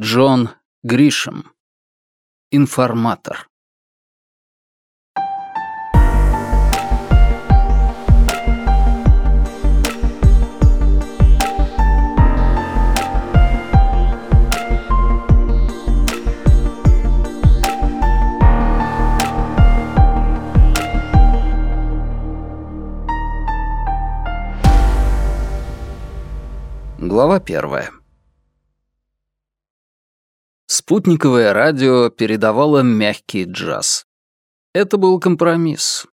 Джон Гришем. Информатор. Глава первая. Спутниковое радио передавало мягкий джаз. Это был компромисс.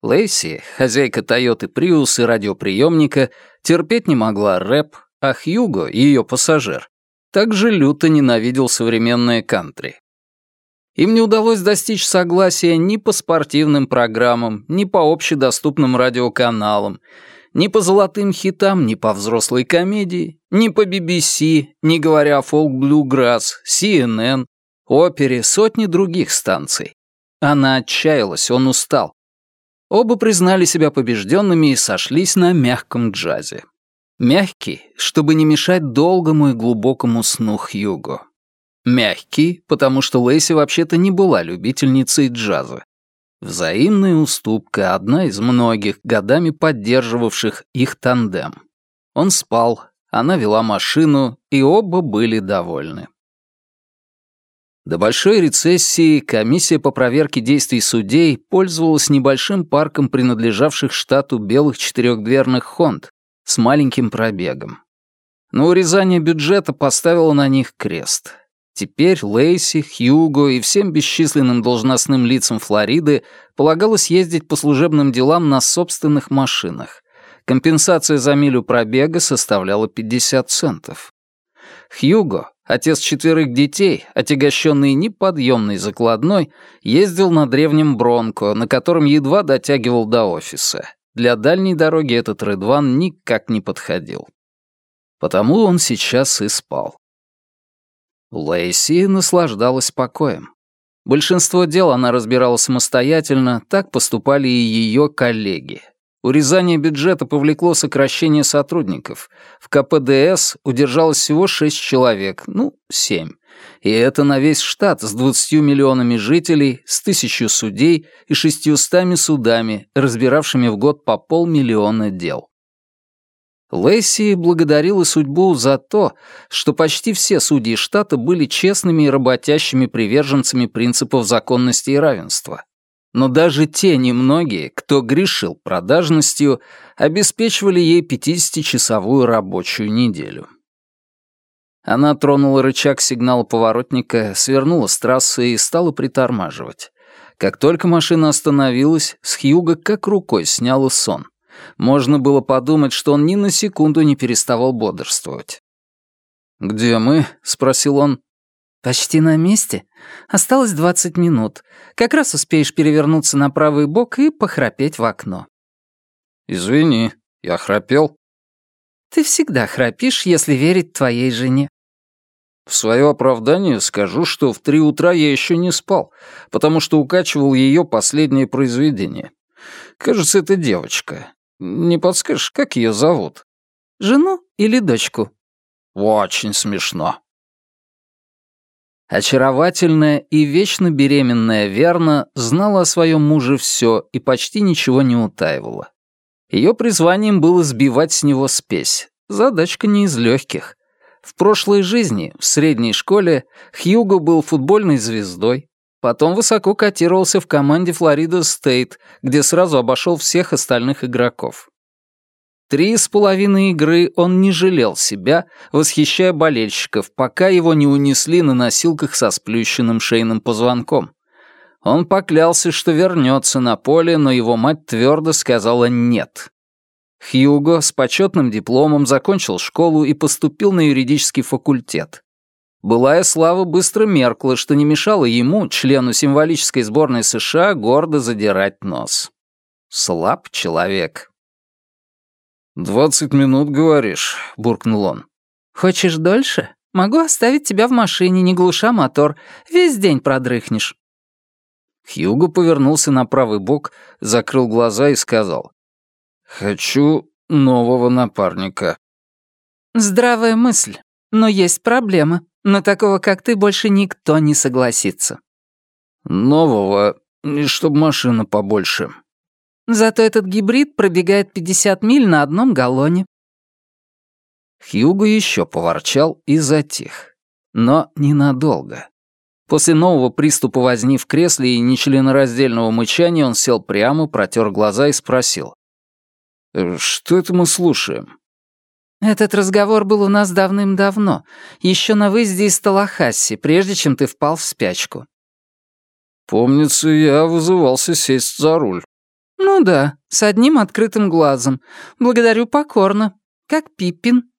Лейси, хозяйка Тойоты Приус и радиоприемника, терпеть не могла рэп, а Хьюго, ее пассажир, также люто ненавидел современное кантри. Им не удалось достичь согласия ни по спортивным программам, ни по общедоступным радиоканалам, ни по золотым хитам, ни по взрослой комедии, ни по BBC, не говоря о фолк блюграсс, CNN, опере, сотни других станций. Она отчаялась, он устал. Оба признали себя побежденными и сошлись на мягком джазе. Мягкий, чтобы не мешать долгому и глубокому сну Хьюго. Мягкий, потому что Лейси вообще-то не была любительницей джаза. Взаимная уступка — одна из многих, годами поддерживавших их тандем. Он спал, она вела машину, и оба были довольны. До большой рецессии комиссия по проверке действий судей пользовалась небольшим парком принадлежавших штату белых четырехдверных «Хонд» с маленьким пробегом. Но урезание бюджета поставило на них крест. Теперь Лейси, Хьюго и всем бесчисленным должностным лицам Флориды полагалось ездить по служебным делам на собственных машинах. Компенсация за милю пробега составляла 50 центов. Хьюго, отец четверых детей, отягощенный неподъемной закладной, ездил на древнем Бронко, на котором едва дотягивал до офиса. Для дальней дороги этот Редван никак не подходил. Потому он сейчас и спал. Лейси наслаждалась покоем. Большинство дел она разбирала самостоятельно, так поступали и ее коллеги. Урезание бюджета повлекло сокращение сотрудников. В КПДС удержалось всего 6 человек, ну, 7. И это на весь штат с 20 миллионами жителей, с тысячу судей и 600 судами, разбиравшими в год по полмиллиона дел. Лэсси благодарила судьбу за то, что почти все судьи штата были честными и работящими приверженцами принципов законности и равенства. Но даже те немногие, кто грешил продажностью, обеспечивали ей 50-часовую рабочую неделю. Она тронула рычаг сигнала поворотника, свернула с трассы и стала притормаживать. Как только машина остановилась, с Хьюга как рукой сняла сон. Можно было подумать, что он ни на секунду не переставал бодрствовать. «Где мы?» — спросил он. «Почти на месте. Осталось двадцать минут. Как раз успеешь перевернуться на правый бок и похрапеть в окно». «Извини, я храпел». «Ты всегда храпишь, если верить твоей жене». В свое оправдание скажу, что в три утра я еще не спал, потому что укачивал ее последнее произведение. Кажется, это девочка. Не подскажешь, как ее зовут? Жену или дочку? Очень смешно. Очаровательная и вечно беременная Верна знала о своем муже все и почти ничего не утаивала. Ее призванием было сбивать с него спесь. Задачка не из легких. В прошлой жизни, в средней школе, Хьюго был футбольной звездой, Потом высоко котировался в команде Флорида Стейт, где сразу обошел всех остальных игроков. Три с половиной игры он не жалел себя, восхищая болельщиков, пока его не унесли на носилках со сплющенным шейным позвонком. Он поклялся, что вернется на поле, но его мать твердо сказала «нет». Хьюго с почетным дипломом закончил школу и поступил на юридический факультет. Былая слава быстро меркла, что не мешало ему, члену символической сборной США, гордо задирать нос. Слаб человек. «Двадцать минут, говоришь», — буркнул он. «Хочешь дольше? Могу оставить тебя в машине, не глуша мотор. Весь день продрыхнешь». Хьюго повернулся на правый бок, закрыл глаза и сказал. «Хочу нового напарника». «Здравая мысль, но есть проблема», На такого, как ты, больше никто не согласится. Нового, и чтоб машина побольше. Зато этот гибрид пробегает 50 миль на одном галлоне. Хьюго еще поворчал и затих. Но ненадолго. После нового приступа возни в кресле и нечленораздельного мычания он сел прямо, протер глаза и спросил. «Э, «Что это мы слушаем?» «Этот разговор был у нас давным-давно, еще на выезде из Талахасси, прежде чем ты впал в спячку». «Помнится, я вызывался сесть за руль». «Ну да, с одним открытым глазом. Благодарю покорно. Как Пиппин».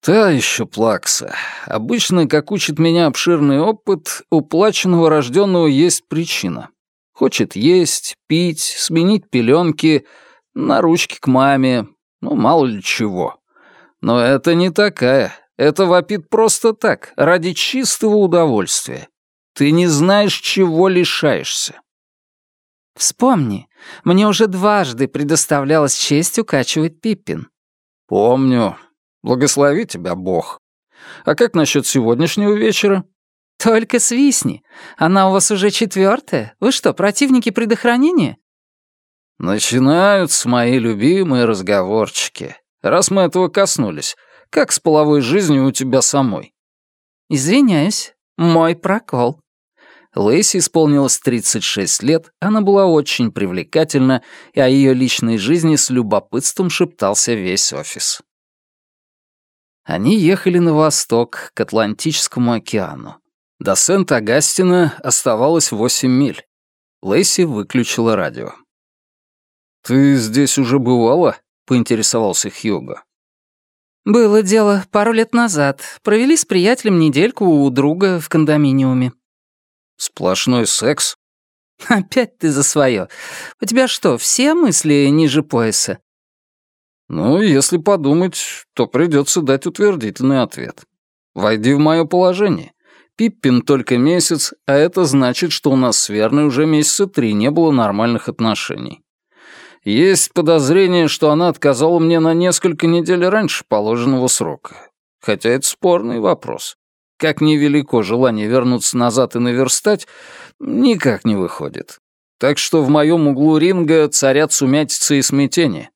Та еще плакса. Обычно, как учит меня обширный опыт, у плаченного рожденного есть причина. Хочет есть, пить, сменить пеленки, на ручки к маме, ну, мало ли чего. Но это не такая. Это вопит просто так, ради чистого удовольствия. Ты не знаешь, чего лишаешься. Вспомни, мне уже дважды предоставлялась честь укачивать Пиппин. Помню, Благослови тебя Бог. А как насчет сегодняшнего вечера? Только свистни. Она у вас уже четвертая. Вы что, противники предохранения? Начинаются мои любимые разговорчики. Раз мы этого коснулись, как с половой жизнью у тебя самой? Извиняюсь, мой прокол. Лэйси исполнилось 36 лет, она была очень привлекательна, и о ее личной жизни с любопытством шептался весь офис. Они ехали на восток, к Атлантическому океану. До Сент-Агастина оставалось восемь миль. Лэйси выключила радио. «Ты здесь уже бывала?» — поинтересовался Хьюго. «Было дело пару лет назад. Провели с приятелем недельку у друга в кондоминиуме». «Сплошной секс?» «Опять ты за свое. У тебя что, все мысли ниже пояса? Ну, если подумать, то придется дать утвердительный ответ. Войди в мое положение. Пиппин только месяц, а это значит, что у нас с Верной уже месяца три не было нормальных отношений. Есть подозрение, что она отказала мне на несколько недель раньше положенного срока. Хотя это спорный вопрос. Как невелико желание вернуться назад и наверстать, никак не выходит. Так что в моем углу ринга царят сумятица и смятение.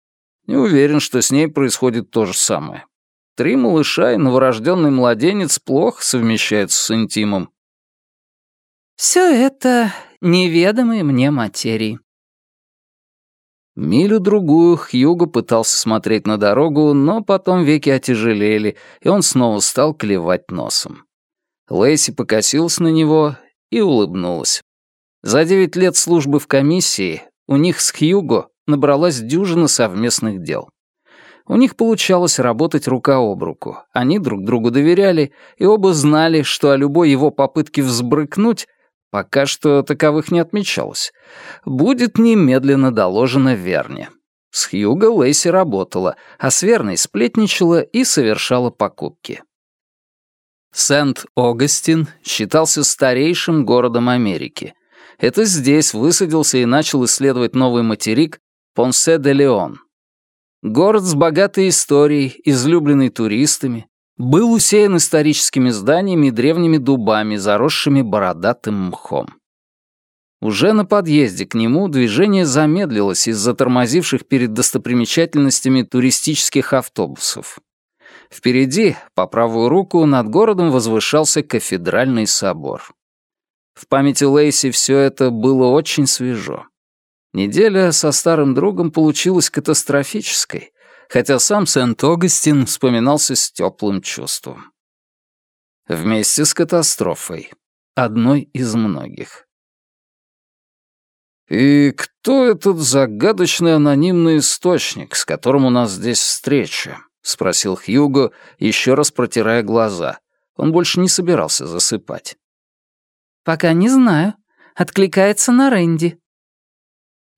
Не уверен, что с ней происходит то же самое. Три малыша и новорожденный младенец плохо совмещаются с интимом. Все это неведомые мне материи. Милю-другую Хьюго пытался смотреть на дорогу, но потом веки отяжелели, и он снова стал клевать носом. Лэйси покосилась на него и улыбнулась. За девять лет службы в комиссии у них с Хьюго набралась дюжина совместных дел. У них получалось работать рука об руку. Они друг другу доверяли, и оба знали, что о любой его попытке взбрыкнуть, пока что таковых не отмечалось, будет немедленно доложено Верне. С Хьюго Лейси работала, а с Верной сплетничала и совершала покупки. Сент-Огастин считался старейшим городом Америки. Это здесь высадился и начал исследовать новый материк Понсе де Леон. Город с богатой историей, излюбленный туристами, был усеян историческими зданиями и древними дубами, заросшими бородатым мхом. Уже на подъезде к нему движение замедлилось из-за тормозивших перед достопримечательностями туристических автобусов. Впереди, по правую руку, над городом возвышался кафедральный собор. В памяти Лейси все это было очень свежо. Неделя со старым другом получилась катастрофической, хотя сам Сент-Огастин вспоминался с теплым чувством. Вместе с катастрофой. Одной из многих. «И кто этот загадочный анонимный источник, с которым у нас здесь встреча?» — спросил Хьюго, еще раз протирая глаза. Он больше не собирался засыпать. «Пока не знаю. Откликается на Рэнди»,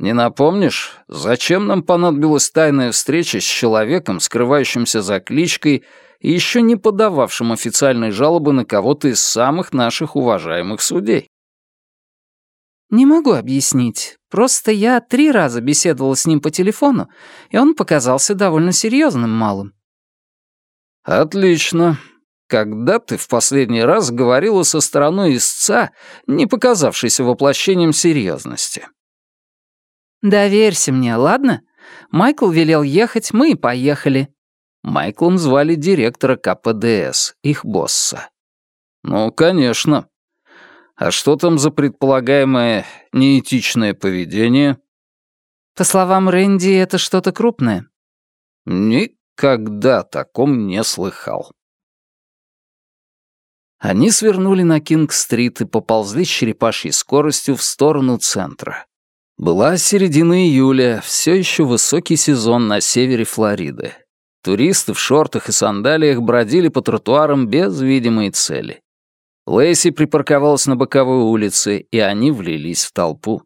не напомнишь, зачем нам понадобилась тайная встреча с человеком, скрывающимся за кличкой и еще не подававшим официальной жалобы на кого-то из самых наших уважаемых судей? Не могу объяснить. Просто я три раза беседовала с ним по телефону, и он показался довольно серьезным малым. Отлично. когда ты в последний раз говорила со стороной истца, не показавшейся воплощением серьезности?» «Доверься мне, ладно? Майкл велел ехать, мы и поехали». Майклом звали директора КПДС, их босса. «Ну, конечно. А что там за предполагаемое неэтичное поведение?» По словам Рэнди, это что-то крупное. Никогда таком не слыхал. Они свернули на Кинг-стрит и поползли с черепашьей скоростью в сторону центра. Была середина июля, все еще высокий сезон на севере Флориды. Туристы в шортах и сандалиях бродили по тротуарам без видимой цели. Лэйси припарковалась на боковой улице, и они влились в толпу.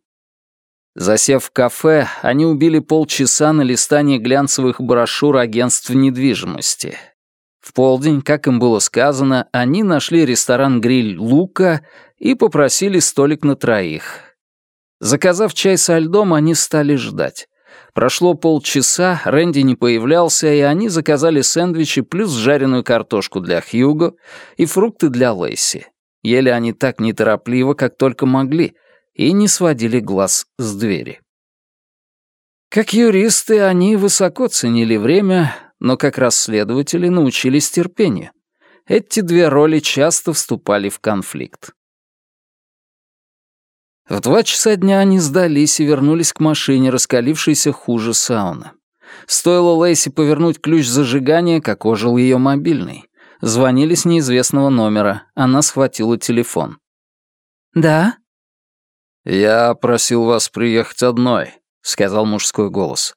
Засев в кафе, они убили полчаса на листании глянцевых брошюр агентств недвижимости. В полдень, как им было сказано, они нашли ресторан-гриль «Лука» и попросили столик на троих. Заказав чай со льдом, они стали ждать. Прошло полчаса, Рэнди не появлялся, и они заказали сэндвичи плюс жареную картошку для Хьюго и фрукты для Лейси. Ели они так неторопливо, как только могли, и не сводили глаз с двери. Как юристы, они высоко ценили время, но как расследователи научились терпению. Эти две роли часто вступали в конфликт. В два часа дня они сдались и вернулись к машине, раскалившейся хуже сауны. Стоило Лейси повернуть ключ зажигания, как ожил ее мобильный. Звонили с неизвестного номера. Она схватила телефон. «Да?» «Я просил вас приехать одной», — сказал мужской голос.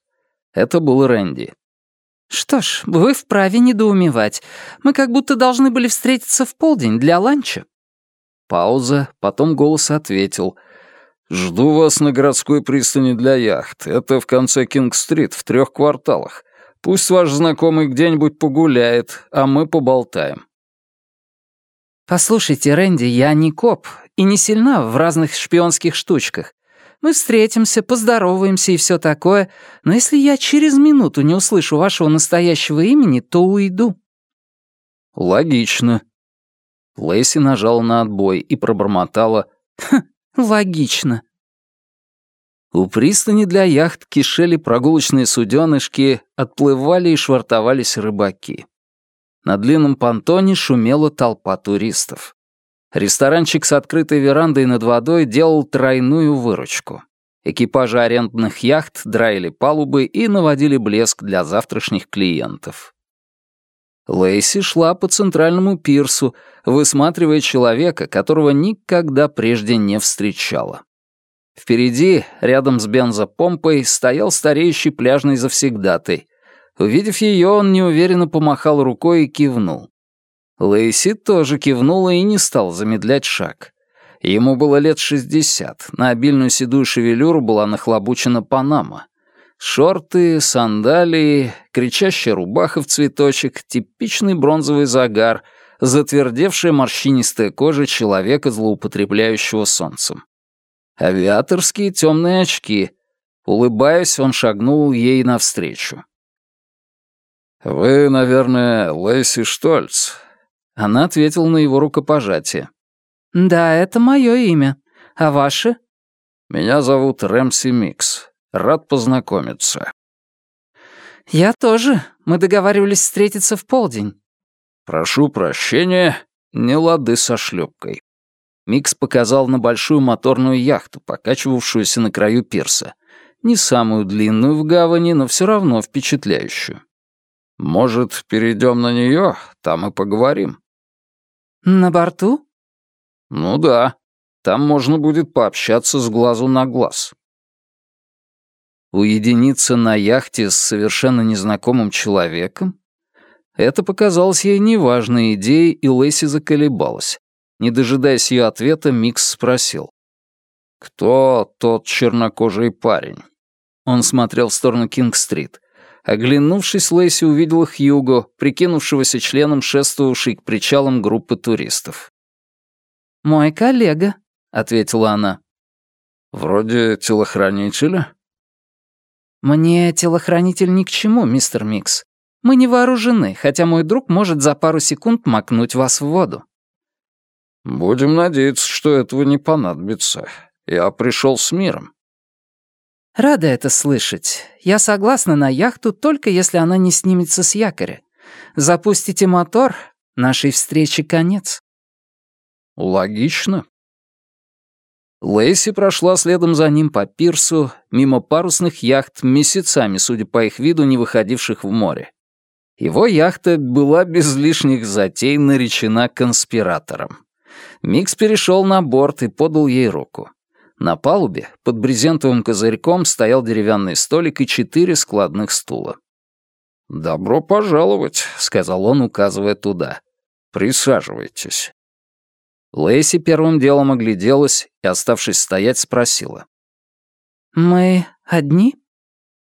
Это был Рэнди. «Что ж, вы вправе недоумевать. Мы как будто должны были встретиться в полдень для ланча». Пауза, потом голос ответил. «Жду вас на городской пристани для яхт. Это в конце Кинг-стрит, в трех кварталах. Пусть ваш знакомый где-нибудь погуляет, а мы поболтаем». «Послушайте, Рэнди, я не коп и не сильна в разных шпионских штучках. Мы встретимся, поздороваемся и все такое, но если я через минуту не услышу вашего настоящего имени, то уйду». «Логично». Лэйси нажала на отбой и пробормотала «Хм, логично». У пристани для яхт кишели прогулочные суденышки, отплывали и швартовались рыбаки. На длинном понтоне шумела толпа туристов. Ресторанчик с открытой верандой над водой делал тройную выручку. Экипажи арендных яхт драили палубы и наводили блеск для завтрашних клиентов. Лейси шла по центральному пирсу, высматривая человека, которого никогда прежде не встречала. Впереди, рядом с бензопомпой, стоял стареющий пляжный завсегдатый. Увидев ее, он неуверенно помахал рукой и кивнул. Лейси тоже кивнула и не стал замедлять шаг. Ему было лет шестьдесят, на обильную седую шевелюру была нахлобучена панама. Шорты, сандалии, кричащая рубаха в цветочек, типичный бронзовый загар, затвердевшая морщинистая кожа человека, злоупотребляющего солнцем. Авиаторские темные очки. Улыбаясь, он шагнул ей навстречу. «Вы, наверное, Лэйси Штольц, она ответила на его рукопожатие. «Да, это мое имя. А ваше?» «Меня зовут Рэмси Микс. Рад познакомиться». «Я тоже. Мы договаривались встретиться в полдень». «Прошу прощения, не лады со шлюпкой». Микс показал на большую моторную яхту, покачивавшуюся на краю пирса. Не самую длинную в гавани, но все равно впечатляющую. «Может, перейдем на нее? Там и поговорим». «На борту?» «Ну да. Там можно будет пообщаться с глазу на глаз». Уединиться на яхте с совершенно незнакомым человеком? Это показалось ей неважной идеей, и Лэйси заколебалась. Не дожидаясь ее ответа, Микс спросил. «Кто тот чернокожий парень?» Он смотрел в сторону Кинг-стрит. Оглянувшись, Лэйси увидела Хьюго, прикинувшегося членом шествовавшей к причалам группы туристов. «Мой коллега», — ответила она. «Вроде телохранителя?» «Мне телохранитель ни к чему, мистер Микс. Мы не вооружены, хотя мой друг может за пару секунд макнуть вас в воду». «Будем надеяться, что этого не понадобится. Я пришел с миром». «Рада это слышать. Я согласна на яхту, только если она не снимется с якоря. Запустите мотор, нашей встрече конец». «Логично», Лейси прошла следом за ним по пирсу, мимо парусных яхт, месяцами, судя по их виду, не выходивших в море. Его яхта была без лишних затей наречена конспиратором. Микс перешел на борт и подал ей руку. На палубе, под брезентовым козырьком, стоял деревянный столик и четыре складных стула. «Добро пожаловать», — сказал он, указывая туда. «Присаживайтесь». Лэйси первым делом огляделась и, оставшись стоять, спросила. «Мы одни?»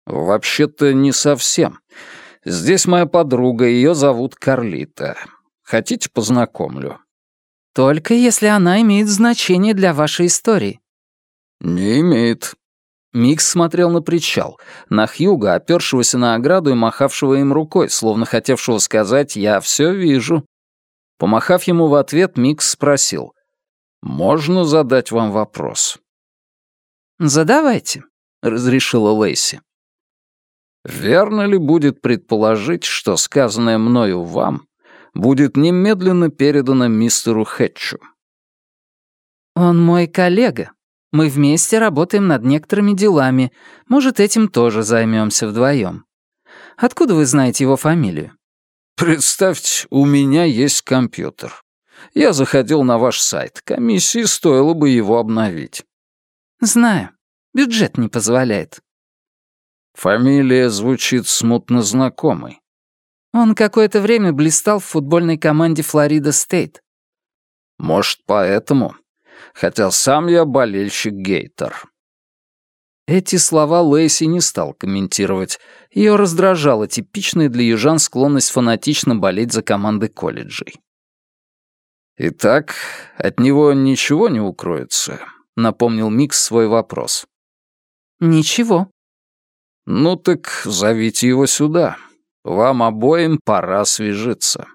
«Вообще-то не совсем. Здесь моя подруга, ее зовут Карлита. Хотите, познакомлю?» «Только если она имеет значение для вашей истории». «Не имеет». Микс смотрел на причал, на Хьюга, опершегося на ограду и махавшего им рукой, словно хотевшего сказать «я все вижу». Помахав ему в ответ, Микс спросил. «Можно задать вам вопрос?» «Задавайте», — разрешила Лейси. «Верно ли будет предположить, что сказанное мною вам будет немедленно передано мистеру Хэтчу?» «Он мой коллега. Мы вместе работаем над некоторыми делами. Может, этим тоже займемся вдвоем. Откуда вы знаете его фамилию?» Представьте, у меня есть компьютер. Я заходил на ваш сайт. Комиссии стоило бы его обновить. Знаю. Бюджет не позволяет. Фамилия звучит смутно знакомой. Он какое-то время блистал в футбольной команде Флорида Стейт. Может, поэтому. Хотя сам я болельщик Гейтер. Эти слова Лейси не стал комментировать. Ее раздражала типичная для южан склонность фанатично болеть за команды колледжей. «Итак, от него ничего не укроется», — напомнил Микс свой вопрос. «Ничего». «Ну так зовите его сюда. Вам обоим пора свяжиться».